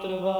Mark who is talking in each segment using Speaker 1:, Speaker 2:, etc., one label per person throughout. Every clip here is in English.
Speaker 1: पुत्रवा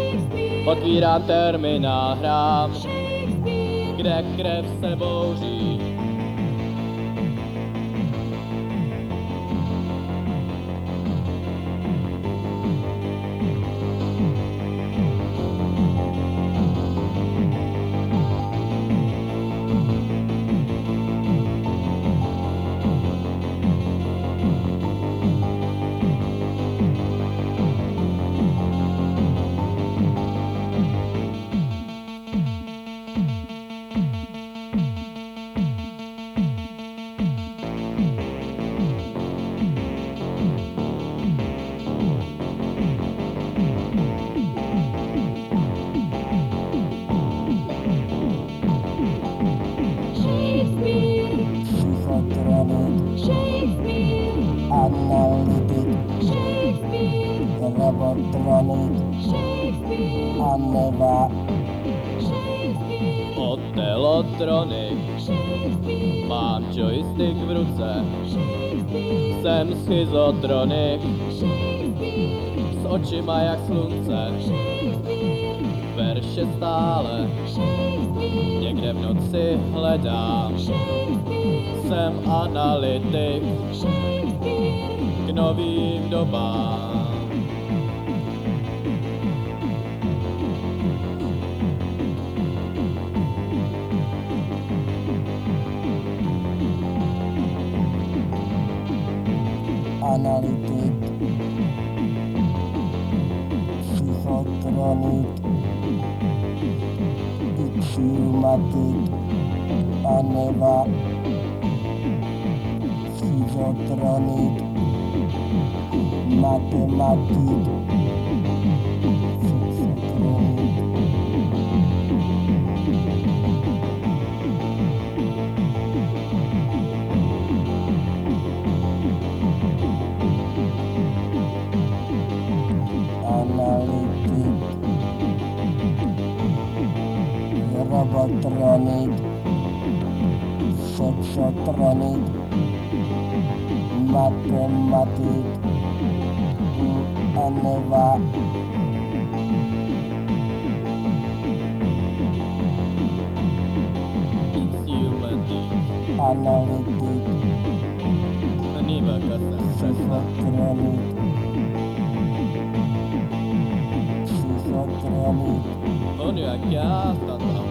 Speaker 2: Otvírám terminál hrám, kde krev se bouří. Schizotronik S očima jak slunce. Verše stále Někde v noci hledám Jsem analytik K novým dobám
Speaker 3: analytic, psychotronic, axiomatic, aneva, schizothronic, mathematic. Robotronic Sexotronic Matematik Aneva
Speaker 2: Humanik
Speaker 3: Analytik
Speaker 2: Aniva kasem přesna
Speaker 3: Psychotronic Psychotronic
Speaker 2: On jak já tata
Speaker 3: Psychotronic
Speaker 2: Kesam intaka